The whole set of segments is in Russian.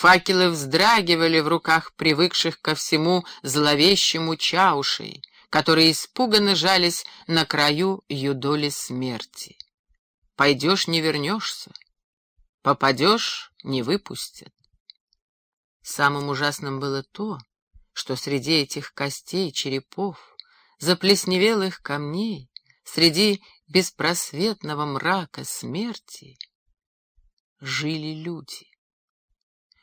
Факелы вздрагивали в руках привыкших ко всему зловещему чаушей, которые испуганно жались на краю юдоли смерти. Пойдешь — не вернешься, попадешь — не выпустят. Самым ужасным было то, что среди этих костей, черепов, заплесневелых камней, среди беспросветного мрака смерти жили люди.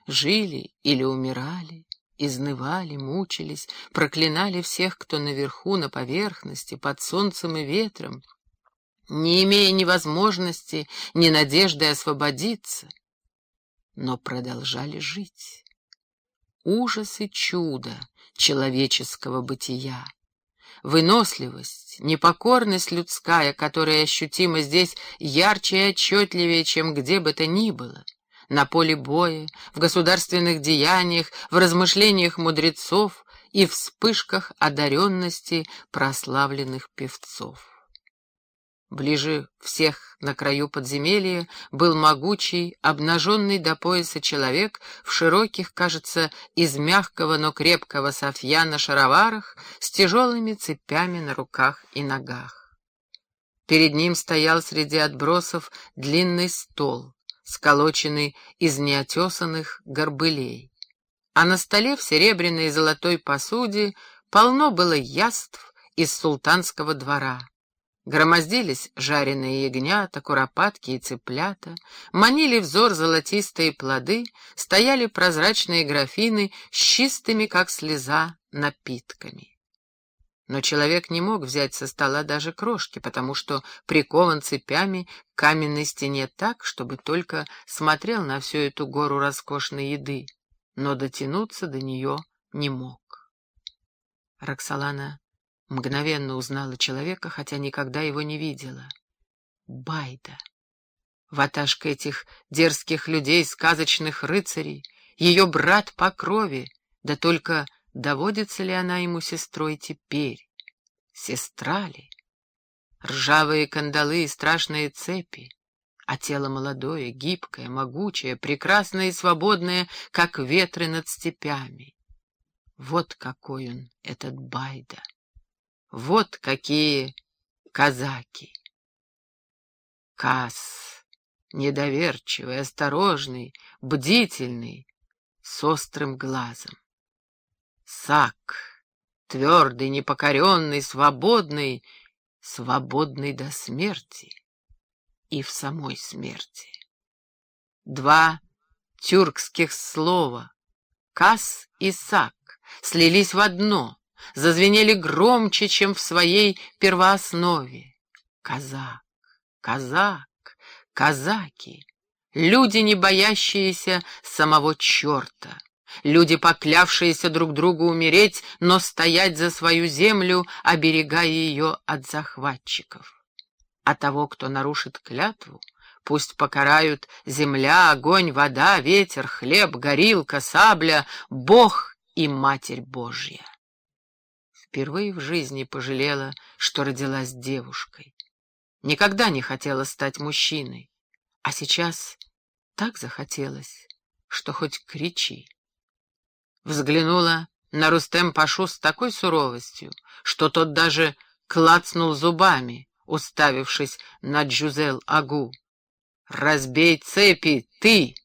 Жили или умирали, изнывали, мучились, проклинали всех, кто наверху, на поверхности, под солнцем и ветром, не имея ни возможности, ни надежды освободиться, но продолжали жить. Ужас и чудо человеческого бытия, выносливость, непокорность людская, которая ощутима здесь ярче и отчетливее, чем где бы то ни было — на поле боя, в государственных деяниях, в размышлениях мудрецов и вспышках одаренности прославленных певцов. Ближе всех на краю подземелья был могучий, обнаженный до пояса человек в широких, кажется, из мягкого, но крепкого софья на шароварах с тяжелыми цепями на руках и ногах. Перед ним стоял среди отбросов длинный стол сколоченный из неотесанных горбылей. А на столе в серебряной и золотой посуде полно было яств из султанского двора. Громоздились жареные ягнята, куропатки и цыплята, манили взор золотистые плоды, стояли прозрачные графины с чистыми, как слеза, напитками. Но человек не мог взять со стола даже крошки, потому что прикован цепями к каменной стене так, чтобы только смотрел на всю эту гору роскошной еды, но дотянуться до нее не мог. Роксолана мгновенно узнала человека, хотя никогда его не видела. Байда. Ваташка этих дерзких людей, сказочных рыцарей, ее брат по крови, да только доводится ли она ему сестрой теперь? Сестра ли? Ржавые кандалы и страшные цепи, а тело молодое, гибкое, могучее, прекрасное и свободное, как ветры над степями. Вот какой он, этот Байда! Вот какие казаки! Кас, недоверчивый, осторожный, бдительный, с острым глазом. Сак, твердый, непокоренный, свободный, свободный до смерти и в самой смерти. Два тюркских слова «кас» и «сак» слились в одно, зазвенели громче, чем в своей первооснове. Казак, казак, казаки, люди, не боящиеся самого черта. Люди, поклявшиеся друг другу умереть, но стоять за свою землю, оберегая ее от захватчиков. А того, кто нарушит клятву, пусть покарают земля, огонь, вода, ветер, хлеб, горилка, сабля, Бог и Матерь Божья. Впервые в жизни пожалела, что родилась девушкой. Никогда не хотела стать мужчиной, а сейчас так захотелось, что хоть кричи взглянула на Рустем-пашу с такой суровостью, что тот даже клацнул зубами, уставившись на Джузел-Агу. «Разбей цепи, ты,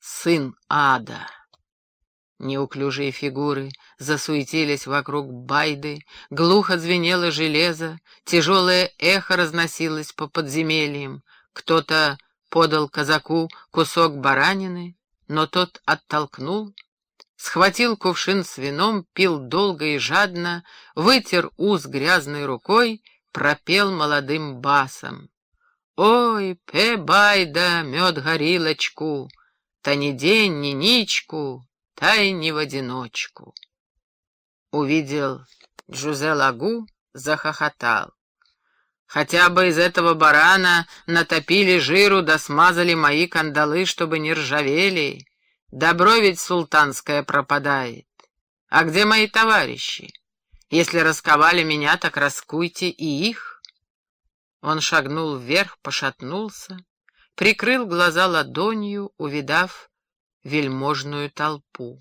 сын ада!» Неуклюжие фигуры засуетились вокруг байды, глухо звенело железо, тяжелое эхо разносилось по подземельям. Кто-то подал казаку кусок баранины, но тот оттолкнул, схватил кувшин с вином, пил долго и жадно, вытер ус грязной рукой, пропел молодым басом. «Ой, пе байда, мед горилочку, та ни день, ни ничку, тай не в одиночку». Увидел Джузе Лагу, захохотал. Хотя бы из этого барана натопили жиру да смазали мои кандалы, чтобы не ржавели. Добро ведь султанское пропадает. А где мои товарищи? Если расковали меня, так раскуйте и их. Он шагнул вверх, пошатнулся, прикрыл глаза ладонью, увидав вельможную толпу.